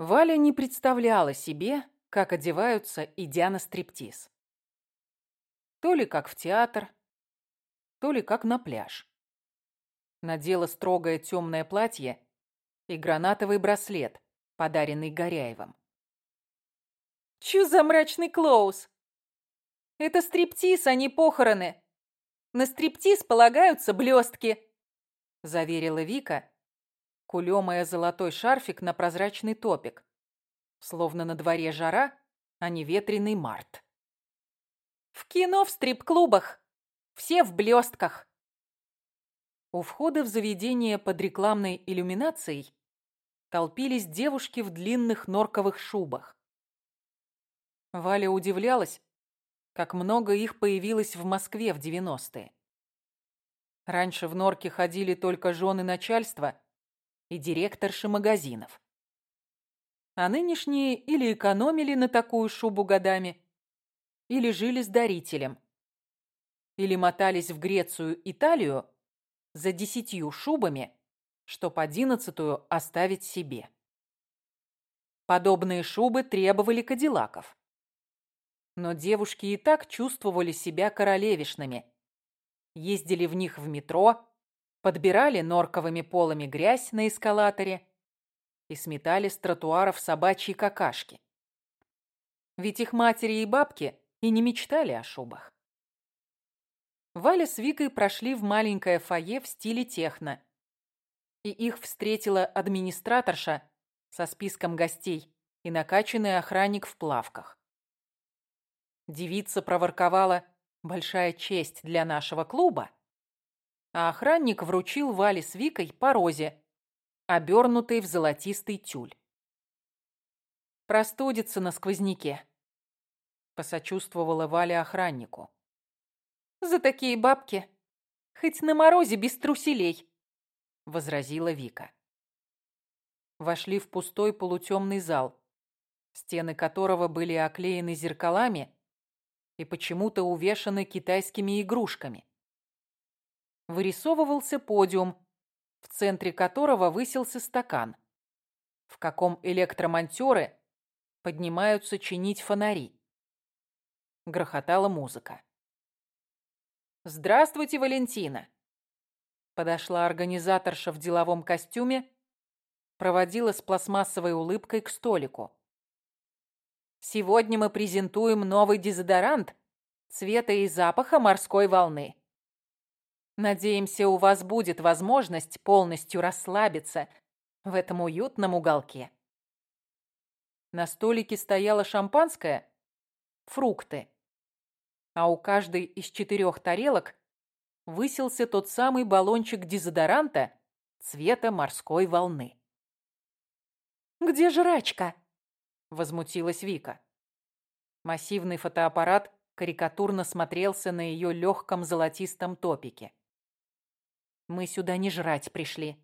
Валя не представляла себе, как одеваются, идя на стриптиз. То ли как в театр, то ли как на пляж. Надела строгое темное платье и гранатовый браслет, подаренный Горяевым. «Чё за мрачный клоус? Это стриптиз, а не похороны. На стриптиз полагаются блестки», — заверила Вика, кулемая золотой шарфик на прозрачный топик, словно на дворе жара, а не ветреный март. «В кино, в стрип-клубах. Все в блестках». У входа в заведение под рекламной иллюминацией толпились девушки в длинных норковых шубах. Валя удивлялась, как много их появилось в Москве в 90-е. Раньше в норке ходили только жены начальства и директорши магазинов. А нынешние или экономили на такую шубу годами, или жили с дарителем, или мотались в Грецию, Италию за десятью шубами, чтоб одиннадцатую оставить себе. Подобные шубы требовали кадиллаков. Но девушки и так чувствовали себя королевишными. Ездили в них в метро, подбирали норковыми полами грязь на эскалаторе и сметали с тротуаров собачьи какашки. Ведь их матери и бабки и не мечтали о шубах. Валя с Викой прошли в маленькое фойе в стиле техно. И их встретила администраторша со списком гостей и накачанный охранник в плавках. Девица проворковала «большая честь для нашего клуба», а охранник вручил Вале с Викой по розе, обернутой в золотистый тюль. «Простудится на сквозняке», — посочувствовала Валя охраннику. За такие бабки. Хоть на морозе без труселей, — возразила Вика. Вошли в пустой полутемный зал, стены которого были оклеены зеркалами и почему-то увешаны китайскими игрушками. Вырисовывался подиум, в центре которого высился стакан, в каком электромонтёры поднимаются чинить фонари. Грохотала музыка. «Здравствуйте, Валентина!» Подошла организаторша в деловом костюме, проводила с пластмассовой улыбкой к столику. «Сегодня мы презентуем новый дезодорант цвета и запаха морской волны. Надеемся, у вас будет возможность полностью расслабиться в этом уютном уголке». На столике стояло шампанское, фрукты а у каждой из четырех тарелок высился тот самый баллончик дезодоранта цвета морской волны. «Где жрачка?» – возмутилась Вика. Массивный фотоаппарат карикатурно смотрелся на ее легком золотистом топике. «Мы сюда не жрать пришли».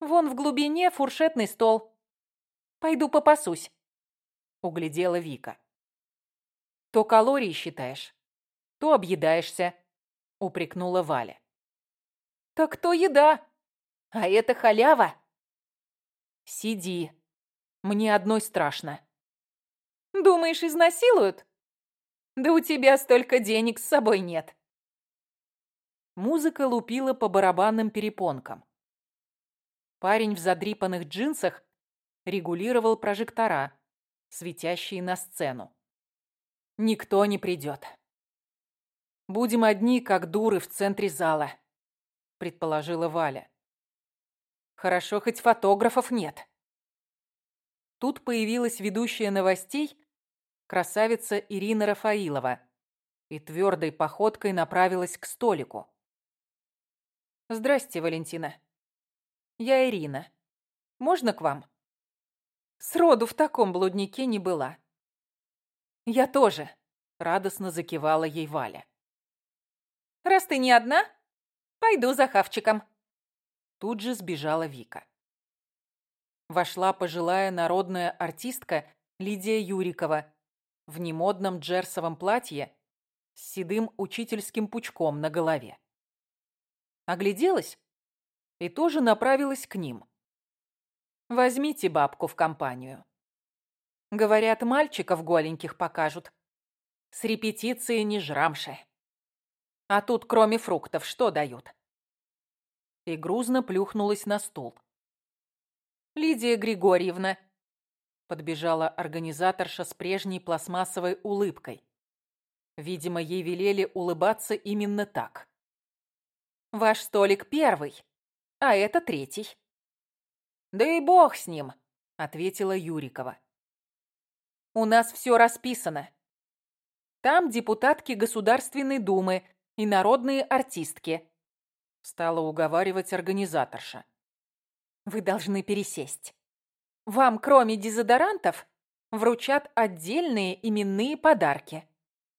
«Вон в глубине фуршетный стол. Пойду попасусь», – углядела Вика. То калории считаешь, то объедаешься, упрекнула Валя. Так то еда, а это халява. Сиди, мне одной страшно. Думаешь, изнасилуют? Да у тебя столько денег с собой нет. Музыка лупила по барабанным перепонкам. Парень в задрипанных джинсах регулировал прожектора, светящие на сцену никто не придет. Будем одни, как дуры в центре зала, предположила Валя. Хорошо, хоть фотографов нет. Тут появилась ведущая новостей, красавица Ирина Рафаилова, и твердой походкой направилась к столику. «Здрасте, Валентина. Я Ирина. Можно к вам?» Сроду в таком блуднике не была. «Я тоже», — радостно закивала ей Валя. «Раз ты не одна, пойду за хавчиком». Тут же сбежала Вика. Вошла пожилая народная артистка Лидия Юрикова в немодном джерсовом платье с седым учительским пучком на голове. Огляделась и тоже направилась к ним. Возьмите бабку в компанию. Говорят, мальчиков голеньких покажут. С репетиции не жрамши. А тут, кроме фруктов, что дают? И грузно плюхнулась на стул. Лидия Григорьевна, подбежала организаторша с прежней пластмассовой улыбкой. Видимо, ей велели улыбаться именно так. Ваш столик первый, а это третий. Да и бог с ним, ответила Юрикова. У нас все расписано. Там депутатки Государственной Думы и народные артистки. Стала уговаривать организаторша. Вы должны пересесть. Вам, кроме дезодорантов, вручат отдельные именные подарки.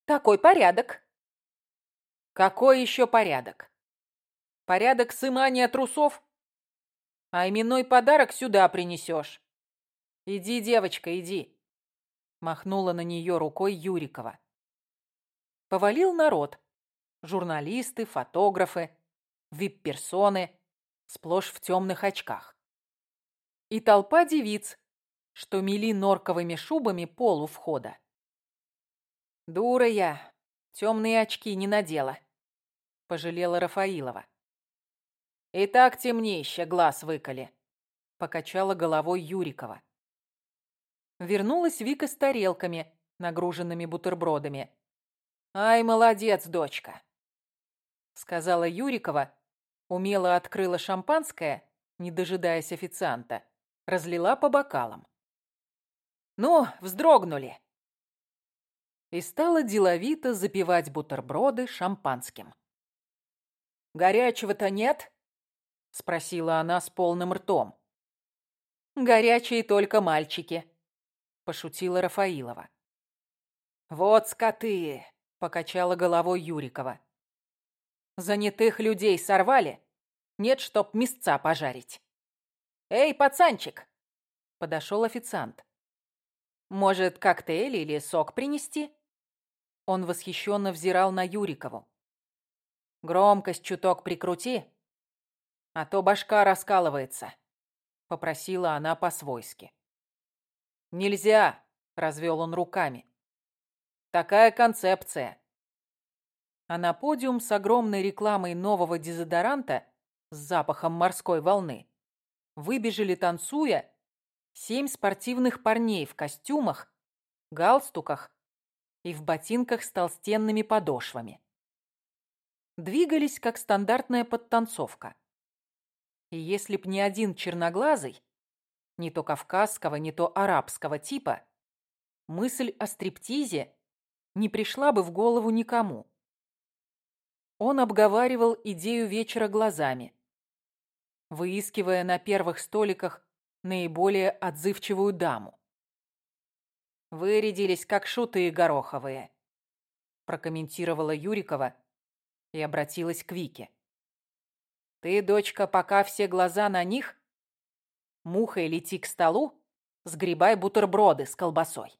Такой порядок. Какой еще порядок? Порядок сымания трусов? А именной подарок сюда принесешь. Иди, девочка, иди махнула на нее рукой Юрикова. Повалил народ. Журналисты, фотографы, вип-персоны, сплошь в темных очках. И толпа девиц, что мели норковыми шубами пол у входа. «Дура я, темные очки не надела», — пожалела Рафаилова. «И так темнейще глаз выколи», — покачала головой Юрикова. Вернулась Вика с тарелками, нагруженными бутербродами. «Ай, молодец, дочка!» Сказала Юрикова, умело открыла шампанское, не дожидаясь официанта, разлила по бокалам. «Ну, вздрогнули!» И стала деловито запивать бутерброды шампанским. «Горячего-то нет?» — спросила она с полным ртом. «Горячие только мальчики», — пошутила Рафаилова. «Вот скоты!» — покачала головой Юрикова. «Занятых людей сорвали? Нет, чтоб мясца пожарить». «Эй, пацанчик!» — подошел официант. «Может, коктейль или сок принести?» Он восхищенно взирал на Юрикову. «Громкость чуток прикрути, а то башка раскалывается», — попросила она по-свойски. «Нельзя!» — развел он руками. «Такая концепция!» А на подиум с огромной рекламой нового дезодоранта с запахом морской волны выбежали, танцуя, семь спортивных парней в костюмах, галстуках и в ботинках с толстенными подошвами. Двигались, как стандартная подтанцовка. И если б не один черноглазый, не то кавказского, не то арабского типа, мысль о стриптизе не пришла бы в голову никому. Он обговаривал идею вечера глазами, выискивая на первых столиках наиболее отзывчивую даму. «Вырядились, как шуты гороховые», прокомментировала Юрикова и обратилась к Вике. «Ты, дочка, пока все глаза на них, Мухой лети к столу, сгребай бутерброды с колбасой.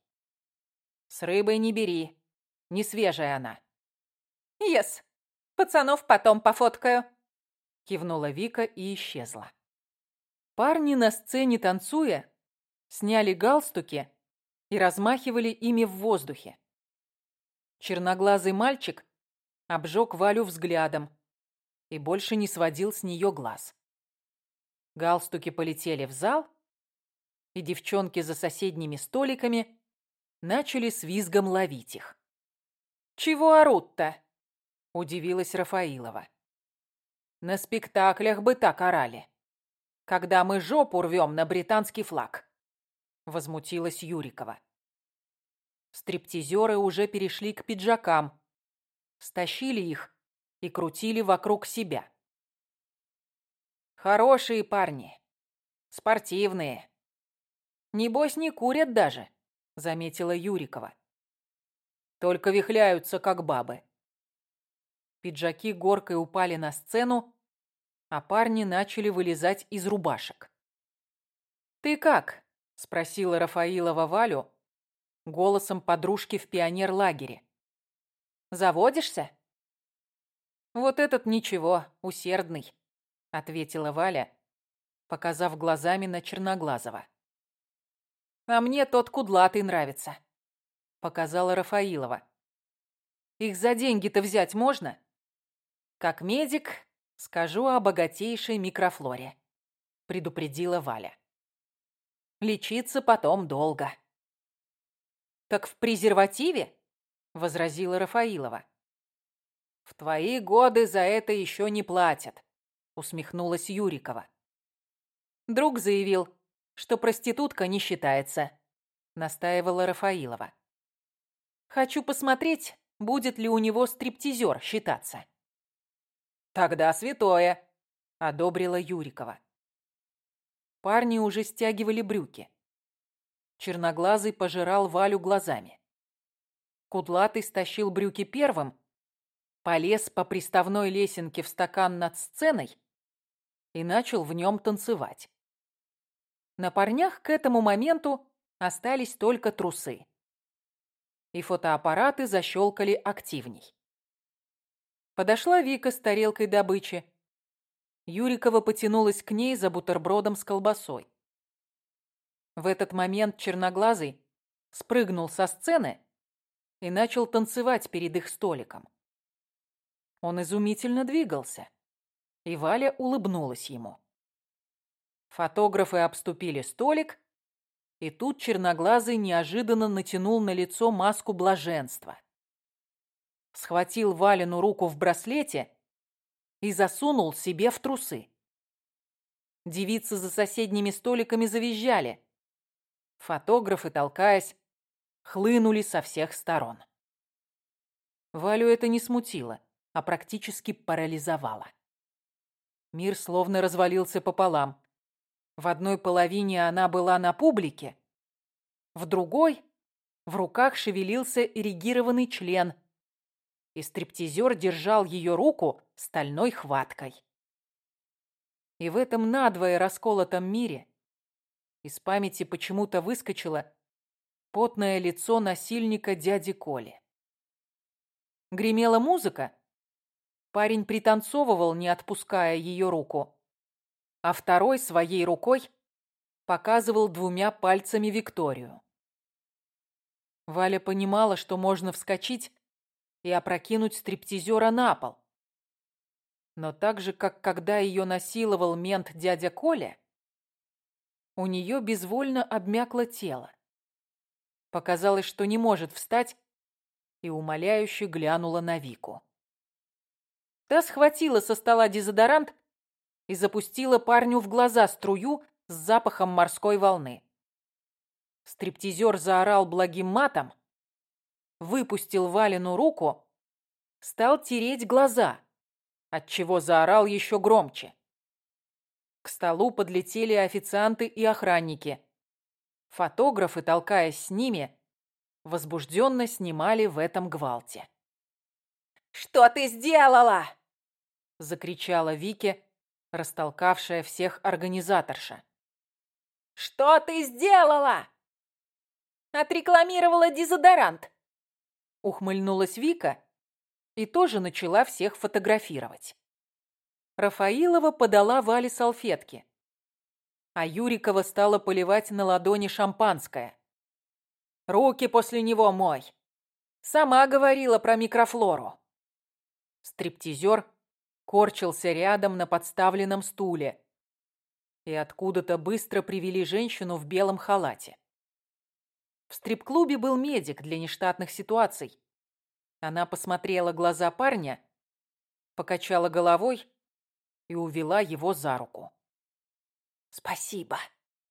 С рыбой не бери, не свежая она. «Ес, пацанов потом пофоткаю», — кивнула Вика и исчезла. Парни на сцене танцуя, сняли галстуки и размахивали ими в воздухе. Черноглазый мальчик обжег Валю взглядом и больше не сводил с нее глаз. Галстуки полетели в зал, и девчонки за соседними столиками начали с визгом ловить их. «Чего орут-то?» – удивилась Рафаилова. «На спектаклях бы так орали, когда мы жопу рвем на британский флаг», – возмутилась Юрикова. Стриптизеры уже перешли к пиджакам, стащили их и крутили вокруг себя. Хорошие парни. Спортивные. Небось, не курят даже, заметила Юрикова. Только вихляются, как бабы. Пиджаки горкой упали на сцену, а парни начали вылезать из рубашек. «Ты как?» — спросила Рафаилова Валю голосом подружки в пионерлагере. «Заводишься?» «Вот этот ничего, усердный», — ответила Валя, показав глазами на Черноглазого. «А мне тот кудлатый нравится», — показала Рафаилова. «Их за деньги-то взять можно?» «Как медик, скажу о богатейшей микрофлоре», — предупредила Валя. «Лечиться потом долго». «Так в презервативе?» — возразила Рафаилова. «В твои годы за это еще не платят», — усмехнулась Юрикова. Друг заявил, что проститутка не считается, настаивала Рафаилова. Хочу посмотреть, будет ли у него стриптизер считаться. Тогда святое, одобрила Юрикова. Парни уже стягивали брюки. Черноглазый пожирал Валю глазами. Кудлатый стащил брюки первым, полез по приставной лесенке в стакан над сценой и начал в нем танцевать. На парнях к этому моменту остались только трусы. И фотоаппараты защелкали активней. Подошла Вика с тарелкой добычи. Юрикова потянулась к ней за бутербродом с колбасой. В этот момент черноглазый спрыгнул со сцены и начал танцевать перед их столиком. Он изумительно двигался и Валя улыбнулась ему. Фотографы обступили столик, и тут черноглазый неожиданно натянул на лицо маску блаженства. Схватил Валину руку в браслете и засунул себе в трусы. Девицы за соседними столиками завизжали. Фотографы, толкаясь, хлынули со всех сторон. Валю это не смутило, а практически парализовало. Мир словно развалился пополам. В одной половине она была на публике, в другой в руках шевелился эрегированный член, и стриптизер держал ее руку стальной хваткой. И в этом надвое расколотом мире из памяти почему-то выскочило потное лицо насильника дяди Коли. Гремела музыка, Парень пританцовывал, не отпуская ее руку, а второй своей рукой показывал двумя пальцами Викторию. Валя понимала, что можно вскочить и опрокинуть стриптизера на пол. Но так же, как когда ее насиловал мент дядя Коля, у нее безвольно обмякло тело. Показалось, что не может встать, и умоляюще глянула на Вику. Та схватила со стола дезодорант и запустила парню в глаза струю с запахом морской волны. Стриптизер заорал благим матом, выпустил Валину руку, стал тереть глаза, отчего заорал еще громче. К столу подлетели официанты и охранники. Фотографы, толкаясь с ними, возбужденно снимали в этом гвалте. «Что ты сделала?» Закричала Вике, растолкавшая всех организаторша. «Что ты сделала?» «Отрекламировала дезодорант!» Ухмыльнулась Вика и тоже начала всех фотографировать. Рафаилова подала Вале салфетки, а Юрикова стала поливать на ладони шампанское. «Руки после него мой!» Сама говорила про микрофлору. Стриптизер корчился рядом на подставленном стуле. И откуда-то быстро привели женщину в белом халате. В стрип-клубе был медик для нештатных ситуаций. Она посмотрела глаза парня, покачала головой и увела его за руку. «Спасибо»,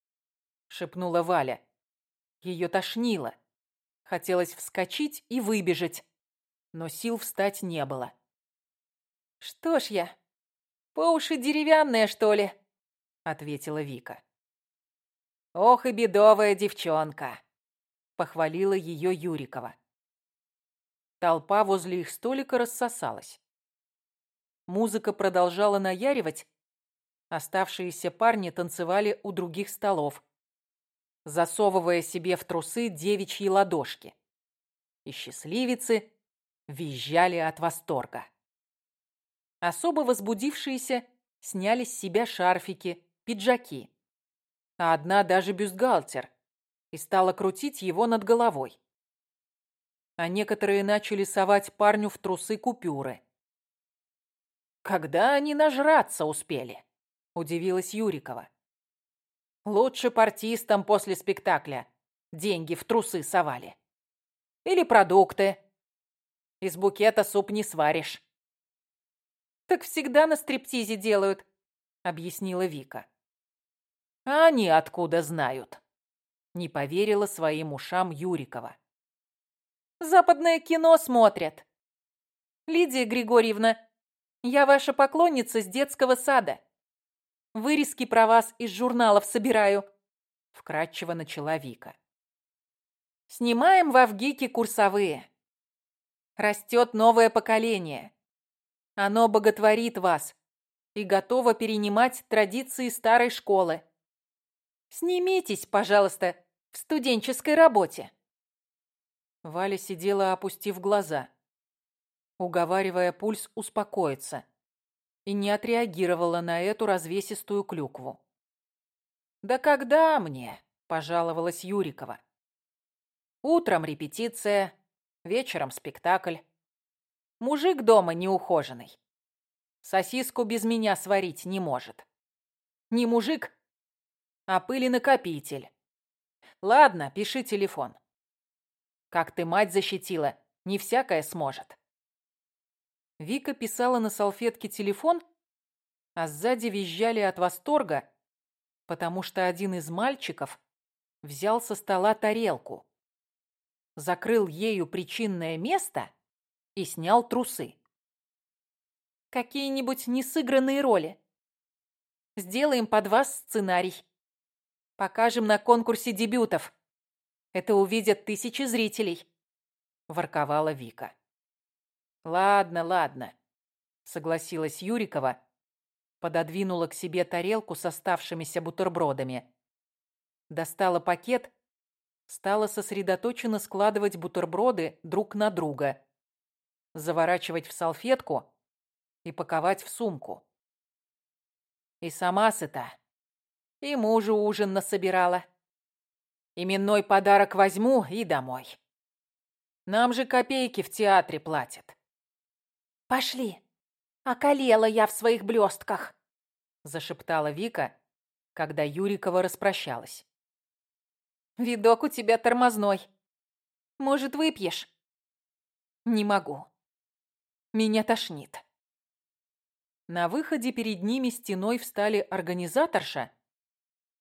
— шепнула Валя. Ее тошнило. Хотелось вскочить и выбежать, но сил встать не было. «Что ж я, по уши деревянная, что ли?» — ответила Вика. «Ох и бедовая девчонка!» — похвалила ее Юрикова. Толпа возле их столика рассосалась. Музыка продолжала наяривать, оставшиеся парни танцевали у других столов, засовывая себе в трусы девичьи ладошки. И счастливицы визжали от восторга. Особо возбудившиеся сняли с себя шарфики, пиджаки, а одна даже бюстгальтер, и стала крутить его над головой. А некоторые начали совать парню в трусы купюры. «Когда они нажраться успели?» – удивилась Юрикова. «Лучше партистам после спектакля деньги в трусы совали. Или продукты. Из букета суп не сваришь». «Так всегда на стриптизе делают», — объяснила Вика. «А они откуда знают?» — не поверила своим ушам Юрикова. «Западное кино смотрят. Лидия Григорьевна, я ваша поклонница с детского сада. Вырезки про вас из журналов собираю», — вкратчиво начала Вика. «Снимаем в Авгике курсовые. Растет новое поколение. Оно боготворит вас и готово перенимать традиции старой школы. Снимитесь, пожалуйста, в студенческой работе. Валя сидела, опустив глаза, уговаривая пульс успокоиться, и не отреагировала на эту развесистую клюкву. «Да когда мне?» – пожаловалась Юрикова. «Утром репетиция, вечером спектакль. Мужик дома неухоженный. Сосиску без меня сварить не может. Не мужик, а пыленакопитель. Ладно, пиши телефон. Как ты мать защитила, не всякое сможет. Вика писала на салфетке телефон, а сзади визжали от восторга, потому что один из мальчиков взял со стола тарелку, закрыл ею причинное место и снял трусы. Какие-нибудь несыгранные роли. Сделаем под вас сценарий. Покажем на конкурсе дебютов. Это увидят тысячи зрителей», — ворковала Вика. «Ладно, ладно», — согласилась Юрикова, пододвинула к себе тарелку с оставшимися бутербродами, достала пакет, стала сосредоточенно складывать бутерброды друг на друга, заворачивать в салфетку и паковать в сумку. И сама сыта, и мужу ужин насобирала. Именной подарок возьму и домой. Нам же копейки в театре платят. «Пошли! Околела я в своих блестках!» Зашептала Вика, когда Юрикова распрощалась. «Видок у тебя тормозной. Может, выпьешь?» «Не могу. Меня тошнит». На выходе перед ними стеной встали организаторша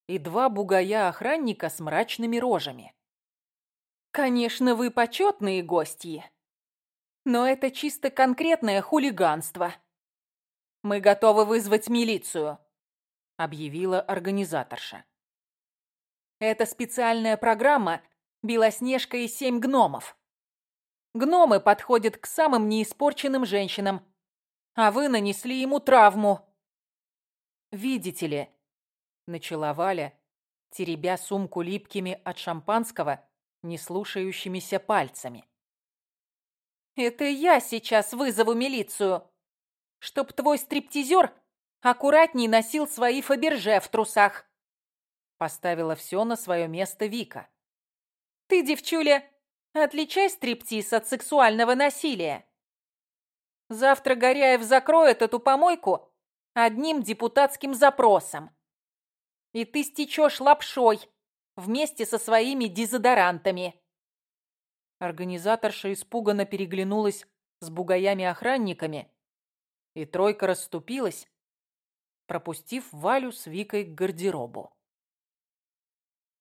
и два бугая-охранника с мрачными рожами. «Конечно, вы почетные гости, но это чисто конкретное хулиганство. Мы готовы вызвать милицию», — объявила организаторша. «Это специальная программа «Белоснежка и семь гномов». Гномы подходят к самым неиспорченным женщинам, а вы нанесли ему травму. Видите ли, начала Валя, теребя сумку липкими от шампанского, не слушающимися пальцами. «Это я сейчас вызову милицию, чтоб твой стриптизер аккуратней носил свои фаберже в трусах!» Поставила все на свое место Вика. «Ты, девчуля, отличай стриптиз от сексуального насилия. Завтра Горяев закроет эту помойку одним депутатским запросом и ты стечешь лапшой вместе со своими дезодорантами. Организаторша испуганно переглянулась с бугаями-охранниками, и тройка расступилась, пропустив Валю с Викой к гардеробу.